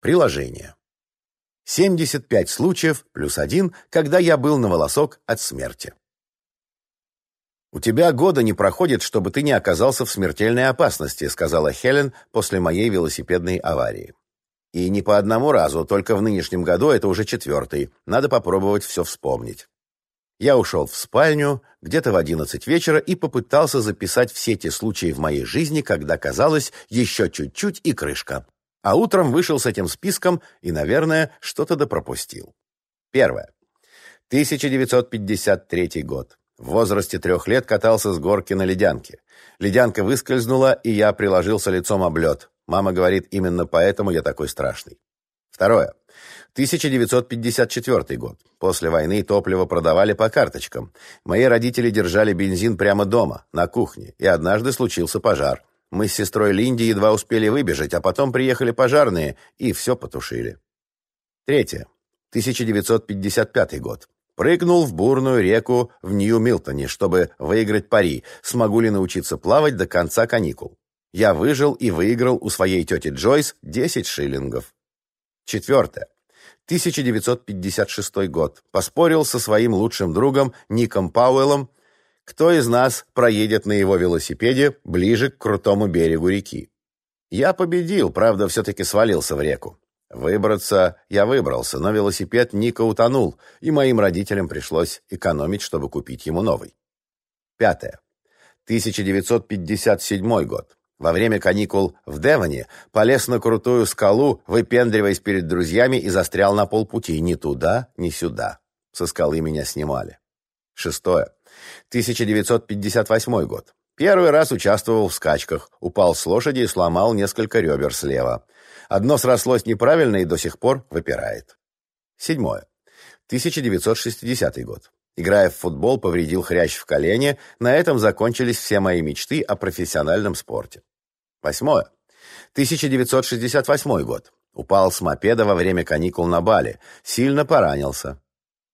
Приложение. 75 случаев плюс один, когда я был на волосок от смерти. «У тебя года не проходит, чтобы ты не оказался в смертельной опасности», сказала Хелен после моей велосипедной аварии. «И не по одному разу, только в нынешнем году это уже четвертый. Надо попробовать все вспомнить». Я ушел в спальню где-то в одиннадцать вечера и попытался записать все те случаи в моей жизни, когда казалось еще чуть-чуть и крышка. А утром вышел с этим списком и, наверное, что-то допропустил. Первое. 1953 год. В возрасте трех лет катался с горки на ледянке. Ледянка выскользнула, и я приложился лицом об лед. Мама говорит, именно поэтому я такой страшный. Второе. 1954 год. После войны топливо продавали по карточкам. Мои родители держали бензин прямо дома, на кухне, и однажды случился пожар. Мы с сестрой Линди едва успели выбежать, а потом приехали пожарные и все потушили. Третье. 1955 год. Прыгнул в бурную реку в Нью-Милтоне, чтобы выиграть пари, смогу ли научиться плавать до конца каникул. Я выжил и выиграл у своей тети Джойс 10 шиллингов. Четвертое. 1956 год. Поспорил со своим лучшим другом Ником Пауэллом кто из нас проедет на его велосипеде ближе к крутому берегу реки. Я победил, правда, все-таки свалился в реку. Выбраться я выбрался, но велосипед Ника утонул, и моим родителям пришлось экономить, чтобы купить ему новый. Пятое. 1957 год. Во время каникул в Девоне полез на крутую скалу, выпендриваясь перед друзьями и застрял на полпути ни туда, ни сюда. Со скалы меня снимали. Шестое. 1958 год. Первый раз участвовал в скачках, упал с лошади и сломал несколько ребер слева. Одно срослось неправильно и до сих пор выпирает. Седьмое. 1960 год. Играя в футбол, повредил хрящ в колене. На этом закончились все мои мечты о профессиональном спорте. Восьмое. 1968 год. Упал с мопеда во время каникул на Бали. Сильно поранился.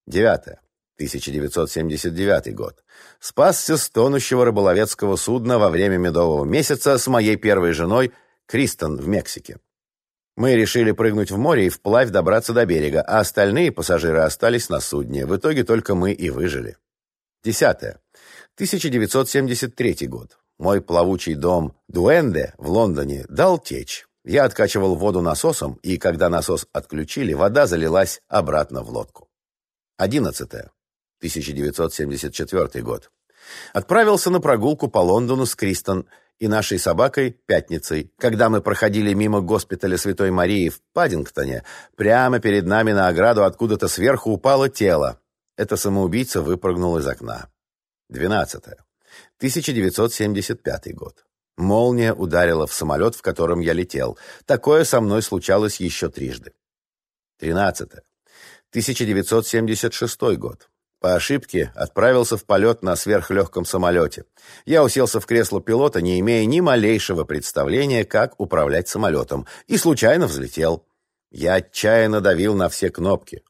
Девятое. 1979 год. Спасся с тонущего рыболовецкого судна во время медового месяца с моей первой женой Кристен в Мексике. Мы решили прыгнуть в море и вплавь добраться до берега, а остальные пассажиры остались на судне. В итоге только мы и выжили. Десятое. 1973 год. Мой плавучий дом Дуэнде в Лондоне дал течь. Я откачивал воду насосом, и когда насос отключили, вода залилась обратно в лодку. Одиннадцатое. 1974 год. Отправился на прогулку по Лондону с Кристен и нашей собакой Пятницей. Когда мы проходили мимо госпиталя Святой Марии в Паддингтоне, прямо перед нами на ограду откуда-то сверху упало тело. Это самоубийца выпрыгнул из окна. 12. 1975 год. Молния ударила в самолет, в котором я летел. Такое со мной случалось еще трижды. 13. 1976 год. По ошибке отправился в полет на сверхлегком самолете. Я уселся в кресло пилота, не имея ни малейшего представления, как управлять самолетом, и случайно взлетел. Я отчаянно давил на все кнопки.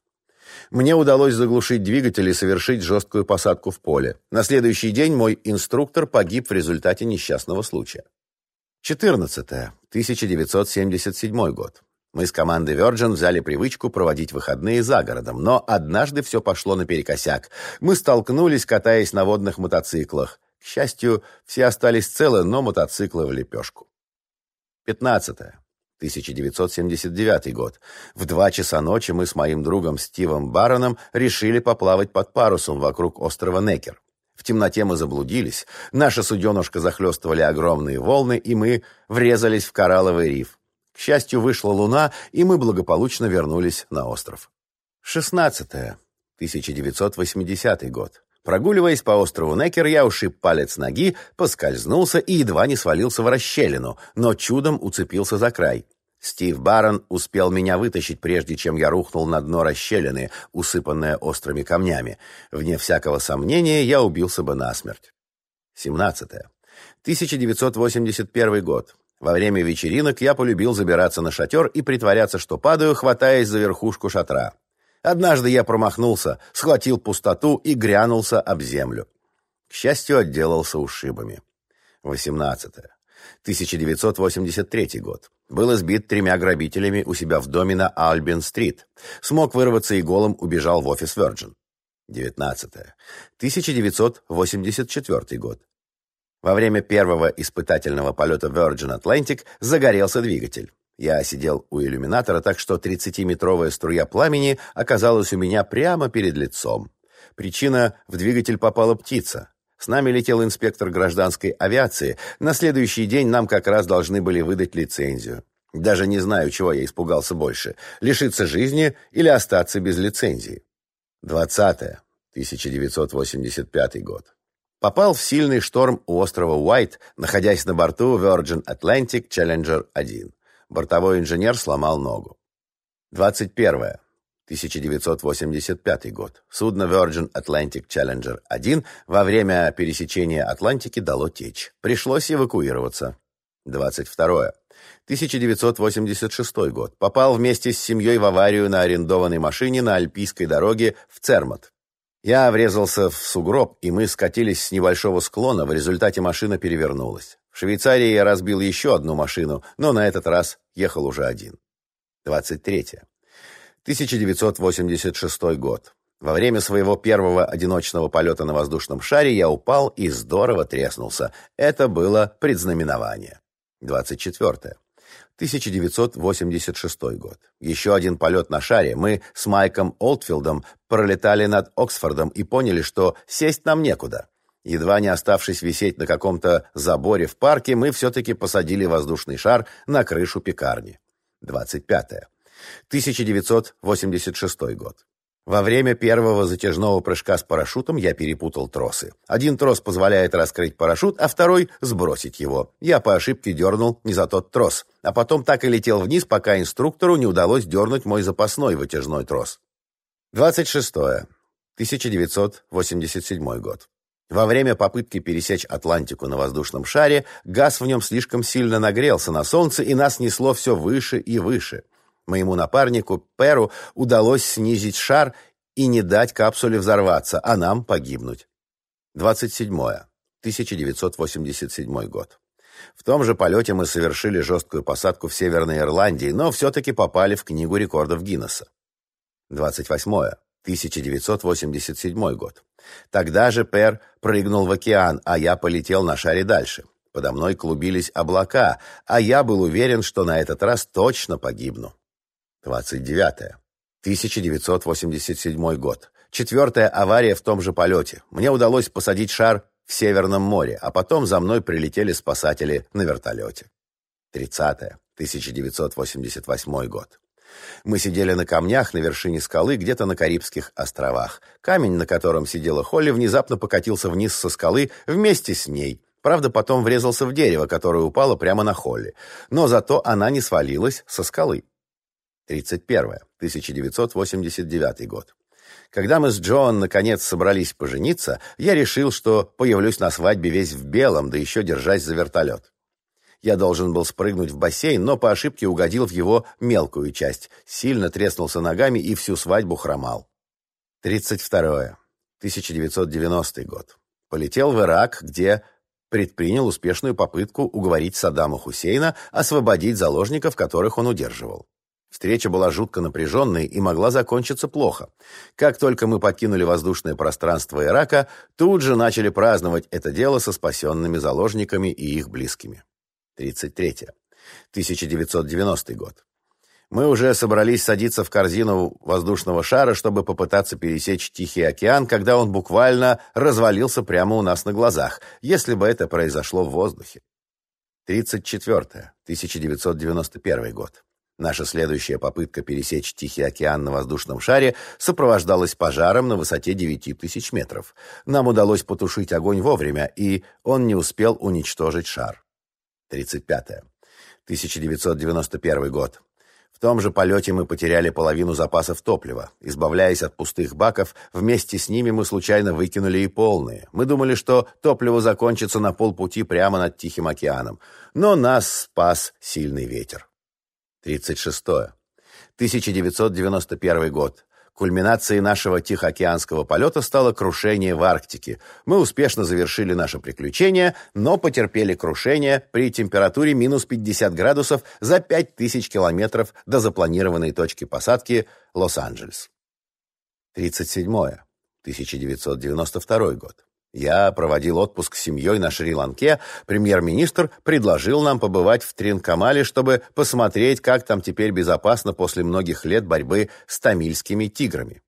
Мне удалось заглушить двигатель и совершить жесткую посадку в поле. На следующий день мой инструктор погиб в результате несчастного случая. 14. 1977 год. Мы с командой Virgin взяли привычку проводить выходные за городом, но однажды все пошло наперекосяк. Мы столкнулись, катаясь на водных мотоциклах. К счастью, все остались целы, но мотоциклы в лепешку. 15. 1979 год. В два часа ночи мы с моим другом Стивом Бароном решили поплавать под парусом вокруг острова Некер. В темноте мы заблудились, наша суденушка захлестывали огромные волны, и мы врезались в коралловый риф. К счастью, вышла луна, и мы благополучно вернулись на остров. 16. 1980 год. Прогуливаясь по острову Некер, я ушиб палец ноги, поскользнулся и едва не свалился в расщелину, но чудом уцепился за край. Стив Барон успел меня вытащить, прежде чем я рухнул на дно расщелины, усыпанное острыми камнями. Вне всякого сомнения, я убился бы насмерть. 17. 1981 год. Во время вечеринок я полюбил забираться на шатер и притворяться, что падаю, хватаясь за верхушку шатра. Однажды я промахнулся, схватил пустоту и грянулся об землю. К счастью, отделался ушибами. 18. 1983 год. Был избит тремя грабителями у себя в доме на Альбин-стрит. Смог вырваться и голым убежал в офис Virgin. 19. 1984 год. Во время первого испытательного полета Virgin Atlantic загорелся двигатель. Я сидел у иллюминатора, так что 30-метровая струя пламени оказалась у меня прямо перед лицом. Причина – в двигатель попала птица. С нами летел инспектор гражданской авиации. На следующий день нам как раз должны были выдать лицензию. Даже не знаю, чего я испугался больше – лишиться жизни или остаться без лицензии. 20 1985 год. Попал в сильный шторм у острова Уайт, находясь на борту Virgin Atlantic Challenger 1. Бортовой инженер сломал ногу. 21. 1985 год. Судно Virgin Atlantic Challenger 1 во время пересечения Атлантики дало течь. Пришлось эвакуироваться. 22. 1986 год. Попал вместе с семьей в аварию на арендованной машине на Альпийской дороге в Цермат. Я врезался в сугроб, и мы скатились с небольшого склона, в результате машина перевернулась. В Швейцарии я разбил еще одну машину, но на этот раз ехал уже один. 23. 1986 год. Во время своего первого одиночного полета на воздушном шаре я упал и здорово треснулся. Это было предзнаменование. 24. 1986 год. Еще один полет на шаре. Мы с Майком Олдфилдом пролетали над Оксфордом и поняли, что сесть нам некуда. Едва не оставшись висеть на каком-то заборе в парке, мы все-таки посадили воздушный шар на крышу пекарни. 25. 1986 год. Во время первого затяжного прыжка с парашютом я перепутал тросы. Один трос позволяет раскрыть парашют, а второй — сбросить его. Я по ошибке дернул не за тот трос, а потом так и летел вниз, пока инструктору не удалось дернуть мой запасной вытяжной трос. 26. 1987 год. Во время попытки пересечь Атлантику на воздушном шаре газ в нем слишком сильно нагрелся на солнце, и нас несло все выше и выше. Моему напарнику Перу удалось снизить шар и не дать капсуле взорваться, а нам погибнуть. 27. 1987 год. В том же полете мы совершили жесткую посадку в Северной Ирландии, но все-таки попали в Книгу рекордов Гиннесса. 28. 1987 год. Тогда же Пер прыгнул в океан, а я полетел на шаре дальше. Подо мной клубились облака, а я был уверен, что на этот раз точно погибну. 29. 1987 год. Четвертая авария в том же полете. Мне удалось посадить шар в Северном море, а потом за мной прилетели спасатели на вертолете. 30. 1988 год. Мы сидели на камнях на вершине скалы где-то на Карибских островах. Камень, на котором сидела Холли, внезапно покатился вниз со скалы вместе с ней. Правда, потом врезался в дерево, которое упало прямо на Холли. Но зато она не свалилась со скалы. 31. 1989 год. Когда мы с Джоан наконец собрались пожениться, я решил, что появлюсь на свадьбе весь в белом, да еще держась за вертолет. Я должен был спрыгнуть в бассейн, но по ошибке угодил в его мелкую часть, сильно треснулся ногами и всю свадьбу хромал. 32. 1990 год. Полетел в Ирак, где предпринял успешную попытку уговорить Саддама Хусейна освободить заложников, которых он удерживал. Встреча была жутко напряженной и могла закончиться плохо. Как только мы покинули воздушное пространство Ирака, тут же начали праздновать это дело со спасенными заложниками и их близкими. 33. 1990 год. Мы уже собрались садиться в корзину воздушного шара, чтобы попытаться пересечь Тихий океан, когда он буквально развалился прямо у нас на глазах, если бы это произошло в воздухе. 34. 1991 год. Наша следующая попытка пересечь Тихий океан на воздушном шаре сопровождалась пожаром на высоте 9000 метров. Нам удалось потушить огонь вовремя, и он не успел уничтожить шар. 35. -е. 1991 год. В том же полете мы потеряли половину запасов топлива. Избавляясь от пустых баков, вместе с ними мы случайно выкинули и полные. Мы думали, что топливо закончится на полпути прямо над Тихим океаном. Но нас спас сильный ветер. 36. 1991 год. Кульминацией нашего Тихоокеанского полета стало крушение в Арктике. Мы успешно завершили наше приключение, но потерпели крушение при температуре минус 50 градусов за 5000 километров до запланированной точки посадки Лос-Анджелес. 37. 1992 год. Я проводил отпуск с семьей на Шри-Ланке. Премьер-министр предложил нам побывать в Тринкамале, чтобы посмотреть, как там теперь безопасно после многих лет борьбы с тамильскими тиграми.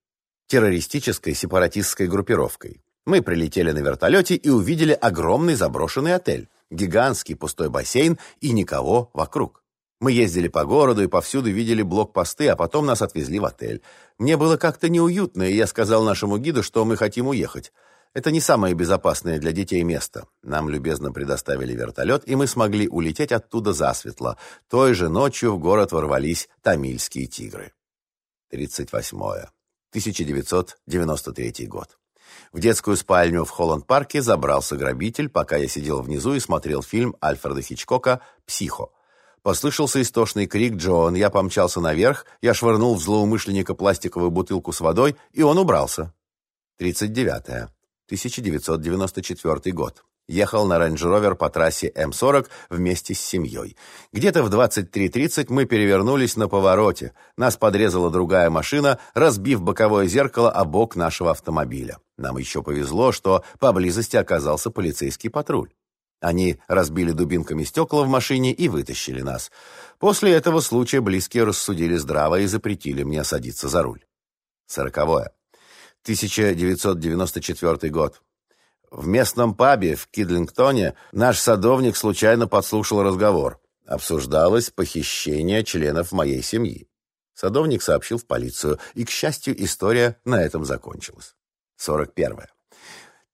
Террористической сепаратистской группировкой. Мы прилетели на вертолете и увидели огромный заброшенный отель, гигантский пустой бассейн и никого вокруг. Мы ездили по городу и повсюду видели блокпосты, а потом нас отвезли в отель. Мне было как-то неуютно, и я сказал нашему гиду, что мы хотим уехать. Это не самое безопасное для детей место. Нам любезно предоставили вертолет, и мы смогли улететь оттуда засветло. Той же ночью в город ворвались тамильские тигры. 38. 1993 год. В детскую спальню в Холланд-парке забрался грабитель, пока я сидел внизу и смотрел фильм Альфреда Хичкока «Психо». Послышался истошный крик Джоан. Я помчался наверх, я швырнул в злоумышленника пластиковую бутылку с водой, и он убрался. 39. 1994 год. Ехал на Range Rover по трассе М-40 вместе с семьей. Где-то в 23.30 мы перевернулись на повороте. Нас подрезала другая машина, разбив боковое зеркало о бок нашего автомобиля. Нам еще повезло, что поблизости оказался полицейский патруль. Они разбили дубинками стекла в машине и вытащили нас. После этого случая близкие рассудили здраво и запретили мне садиться за руль. Сороковое. 1994 год. В местном пабе в Кидлингтоне наш садовник случайно подслушал разговор. Обсуждалось похищение членов моей семьи. Садовник сообщил в полицию, и, к счастью, история на этом закончилась. 41.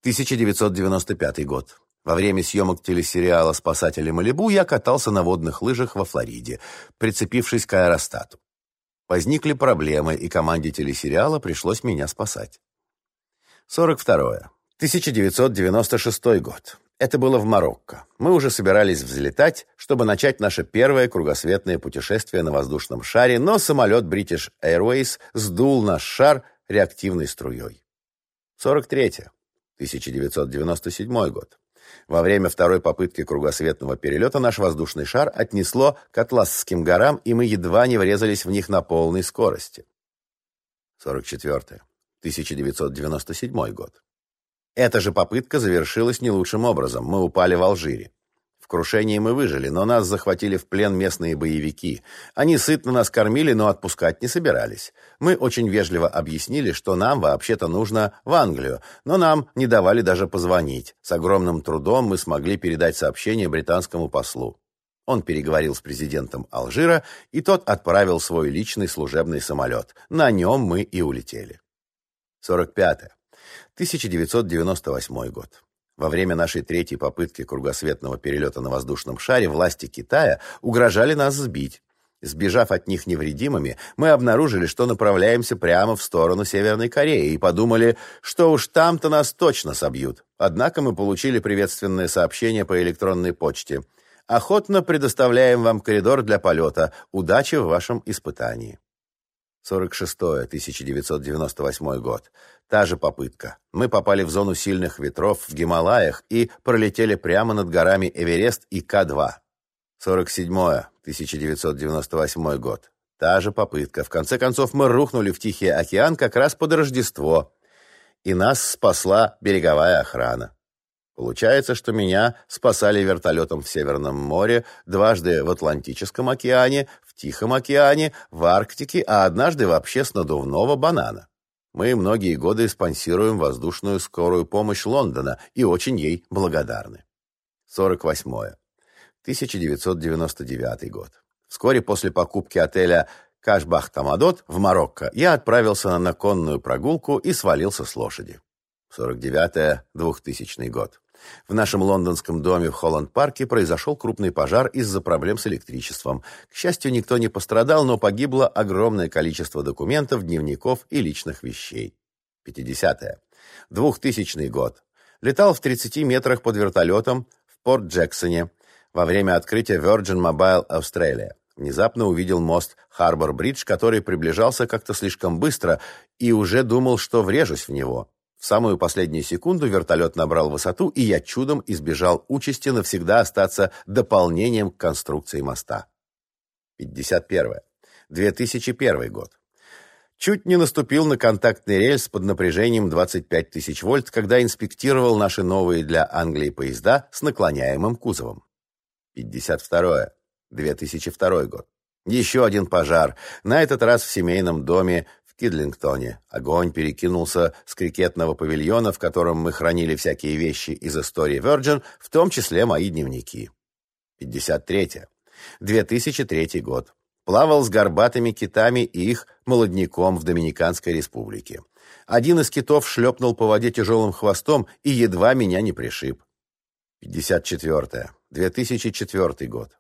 1995 год. Во время съемок телесериала «Спасатели Малибу» я катался на водных лыжах во Флориде, прицепившись к аэростату. Возникли проблемы, и команде телесериала пришлось меня спасать. 42. 1996 год. Это было в Марокко. Мы уже собирались взлетать, чтобы начать наше первое кругосветное путешествие на воздушном шаре, но самолет British Airways сдул наш шар реактивной струей. 43. 1997 год. Во время второй попытки кругосветного перелета наш воздушный шар отнесло к Атласским горам, и мы едва не врезались в них на полной скорости. 44. 1997 год. Эта же попытка завершилась не лучшим образом. Мы упали в Алжире. В крушении мы выжили, но нас захватили в плен местные боевики. Они сытно нас кормили, но отпускать не собирались. Мы очень вежливо объяснили, что нам вообще-то нужно в Англию, но нам не давали даже позвонить. С огромным трудом мы смогли передать сообщение британскому послу. Он переговорил с президентом Алжира, и тот отправил свой личный служебный самолет. На нем мы и улетели. 45. 1998 год. Во время нашей третьей попытки кругосветного перелета на воздушном шаре власти Китая угрожали нас сбить. Сбежав от них невредимыми, мы обнаружили, что направляемся прямо в сторону Северной Кореи и подумали, что уж там-то нас точно собьют. Однако мы получили приветственное сообщение по электронной почте. Охотно предоставляем вам коридор для полета. Удачи в вашем испытании. 46 1998 год. Та же попытка. Мы попали в зону сильных ветров в Гималаях и пролетели прямо над горами Эверест и К-2. 47 1998 год. Та же попытка. В конце концов, мы рухнули в Тихий океан как раз под Рождество. И нас спасла береговая охрана. Получается, что меня спасали вертолетом в Северном море, дважды в Атлантическом океане, в Тихом океане, в Арктике, а однажды вообще с надувного банана. Мы многие годы спонсируем воздушную скорую помощь Лондона и очень ей благодарны. 48. 1999 год. Вскоре после покупки отеля Кашбах-Тамадот в Марокко я отправился на конную прогулку и свалился с лошади. 49-2000 год. В нашем лондонском доме в Холланд-парке произошел крупный пожар из-за проблем с электричеством. К счастью, никто не пострадал, но погибло огромное количество документов, дневников и личных вещей. 50-е. 2000 год. Летал в 30 метрах под вертолетом в Порт-Джексоне во время открытия Virgin Mobile Australia. Внезапно увидел мост Харбор-Бридж, который приближался как-то слишком быстро, и уже думал, что врежусь в него. В самую последнюю секунду вертолет набрал высоту, и я чудом избежал участи навсегда остаться дополнением к конструкции моста. 51. 2001 год. Чуть не наступил на контактный рельс под напряжением 25 тысяч вольт, когда инспектировал наши новые для Англии поезда с наклоняемым кузовом. 52. 2002 год. Еще один пожар, на этот раз в семейном доме Кидлингтоне. Огонь перекинулся с крикетного павильона, в котором мы хранили всякие вещи из истории Virgin, в том числе мои дневники. 53. 2003 год. Плавал с горбатыми китами и их молодняком в Доминиканской республике. Один из китов шлепнул по воде тяжелым хвостом и едва меня не пришиб. 54. 2004 год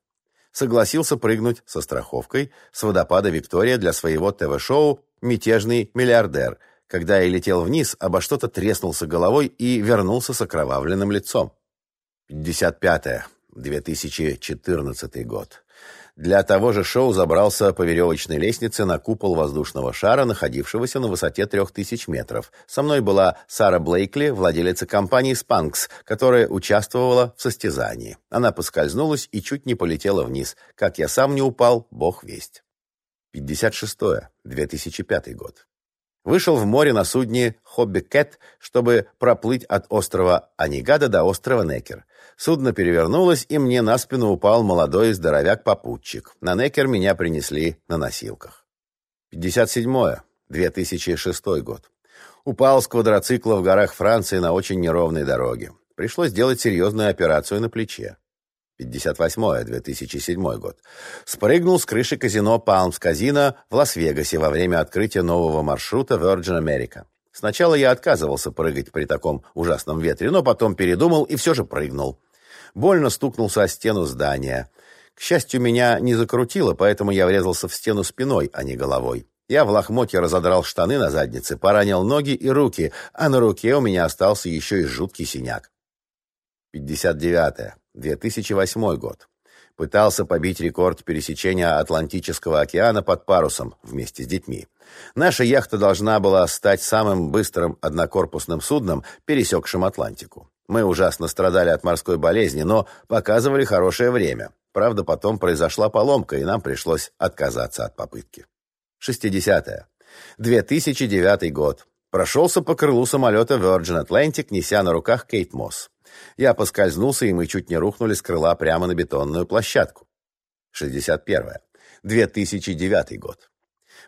согласился прыгнуть со страховкой с водопада Виктория для своего ТВ-шоу «Мятежный миллиардер», когда я летел вниз, обо что-то треснулся головой и вернулся с окровавленным лицом. 55. 2014 год. Для того же шоу забрался по веревочной лестнице на купол воздушного шара, находившегося на высоте 3000 метров. Со мной была Сара Блейкли, владелица компании «Спанкс», которая участвовала в состязании. Она поскользнулась и чуть не полетела вниз. Как я сам не упал, бог весть. 56. 2005 год. Вышел в море на судне «Хобби Кэт», чтобы проплыть от острова Анигада до острова Некер. Судно перевернулось, и мне на спину упал молодой здоровяк-попутчик. На Некер меня принесли на носилках. 57. 2006 год. Упал с квадроцикла в горах Франции на очень неровной дороге. Пришлось делать серьезную операцию на плече. 58 2007 год. Спрыгнул с крыши казино Palms Casino в Лас-Вегасе во время открытия нового маршрута Virgin America. Сначала я отказывался прыгать при таком ужасном ветре, но потом передумал и все же прыгнул. Больно стукнулся о стену здания. К счастью, меня не закрутило, поэтому я врезался в стену спиной, а не головой. Я в лохмотье разодрал штаны на заднице, поранил ноги и руки, а на руке у меня остался еще и жуткий синяк. 59. 2008 год. Пытался побить рекорд пересечения Атлантического океана под парусом вместе с детьми. Наша яхта должна была стать самым быстрым однокорпусным судном, пересекшим Атлантику. Мы ужасно страдали от морской болезни, но показывали хорошее время. Правда, потом произошла поломка, и нам пришлось отказаться от попытки. 60. -е. 2009 год. Прошелся по крылу самолета Virgin Atlantic, неся на руках Кейт Мосс. Я поскользнулся, и мы чуть не рухнули с крыла прямо на бетонную площадку. 61. 2009 год.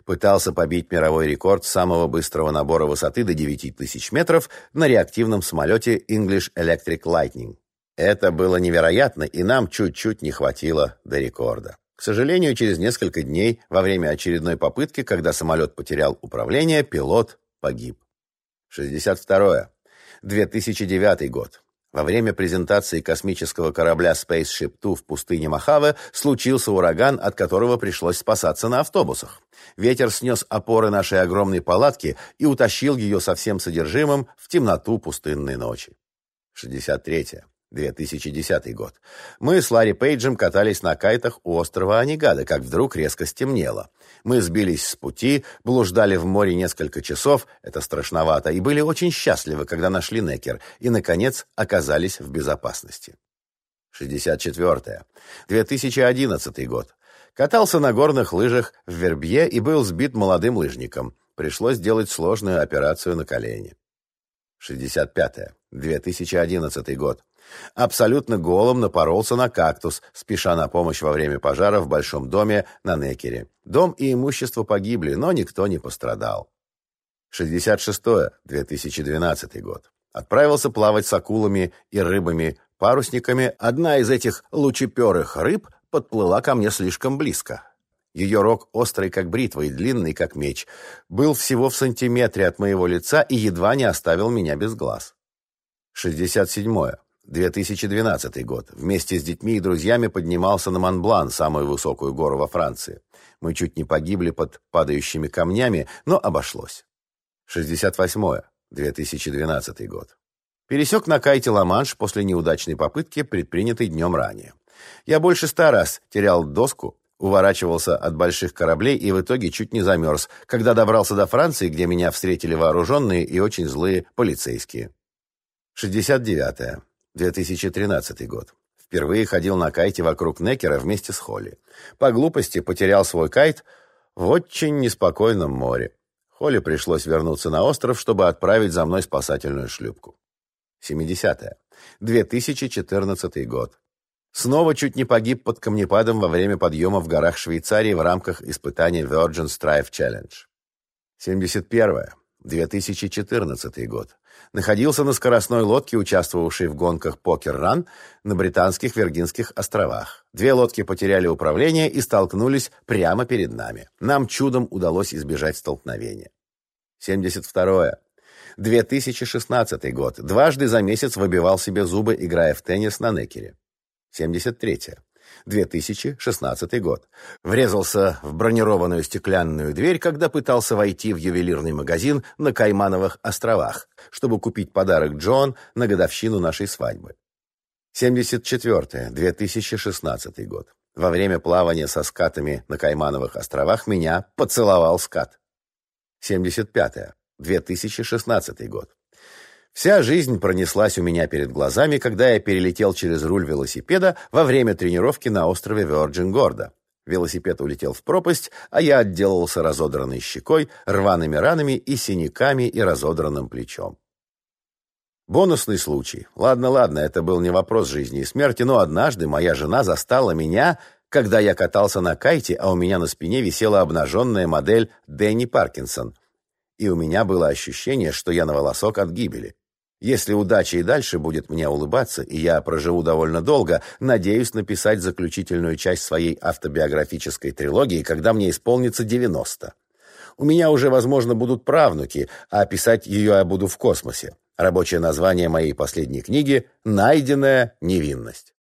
Пытался побить мировой рекорд самого быстрого набора высоты до 9000 метров на реактивном самолете English Electric Lightning. Это было невероятно, и нам чуть-чуть не хватило до рекорда. К сожалению, через несколько дней, во время очередной попытки, когда самолет потерял управление, пилот погиб. 62. 2009 год. Во время презентации космического корабля Spaceship Two в пустыне Мохаве случился ураган, от которого пришлось спасаться на автобусах. Ветер снес опоры нашей огромной палатки и утащил ее со всем содержимым в темноту пустынной ночи. 63. 2010 год. Мы с Ларри Пейджем катались на кайтах у острова Анигада, как вдруг резко стемнело. Мы сбились с пути, блуждали в море несколько часов, это страшновато, и были очень счастливы, когда нашли Некер, и, наконец, оказались в безопасности. 64. 2011 год. Катался на горных лыжах в Вербье и был сбит молодым лыжником. Пришлось делать сложную операцию на колени. 65. 2011 год. Абсолютно голым напоролся на кактус, спеша на помощь во время пожара в большом доме на Некере. Дом и имущество погибли, но никто не пострадал. 66. 2012 год. Отправился плавать с акулами и рыбами-парусниками. Одна из этих лучеперых рыб подплыла ко мне слишком близко. Ее рог, острый как бритва и длинный как меч, был всего в сантиметре от моего лица и едва не оставил меня без глаз. 67. 2012 год. Вместе с детьми и друзьями поднимался на Монблан, самую высокую гору во Франции. Мы чуть не погибли под падающими камнями, но обошлось. 68. 2012 год. Пересек на кайте Ла-Манш после неудачной попытки, предпринятой днем ранее. Я больше ста раз терял доску Уворачивался от больших кораблей и в итоге чуть не замерз, когда добрался до Франции, где меня встретили вооруженные и очень злые полицейские. 69. -е. 2013 год. Впервые ходил на кайте вокруг Некера вместе с Холли. По глупости потерял свой кайт в очень неспокойном море. Холли пришлось вернуться на остров, чтобы отправить за мной спасательную шлюпку. 70. -е. 2014 год. Снова чуть не погиб под камнепадом во время подъема в горах Швейцарии в рамках испытания Virgin Strive Challenge. 71. 2014 год. Находился на скоростной лодке, участвовавшей в гонках Покер Ран на британских Виргинских островах. Две лодки потеряли управление и столкнулись прямо перед нами. Нам чудом удалось избежать столкновения. 72. 2016 год. Дважды за месяц выбивал себе зубы, играя в теннис на некере. 73. 2016 год. Врезался в бронированную стеклянную дверь, когда пытался войти в ювелирный магазин на Каймановых островах, чтобы купить подарок Джон на годовщину нашей свадьбы. 74. 2016 год. Во время плавания со скатами на Каймановых островах меня поцеловал скат. 75. 2016 год. Вся жизнь пронеслась у меня перед глазами, когда я перелетел через руль велосипеда во время тренировки на острове Вёрджин Горда. Велосипед улетел в пропасть, а я отделался разодранной щекой, рваными ранами и синяками и разодранным плечом. Бонусный случай. Ладно, ладно, это был не вопрос жизни и смерти, но однажды моя жена застала меня, когда я катался на кайте, а у меня на спине висела обнаженная модель Дэнни Паркинсон. И у меня было ощущение, что я на волосок от гибели. Если удача и дальше будет мне улыбаться, и я проживу довольно долго, надеюсь написать заключительную часть своей автобиографической трилогии, когда мне исполнится 90. У меня уже, возможно, будут правнуки, а писать ее я буду в космосе. Рабочее название моей последней книги «Найденная невинность».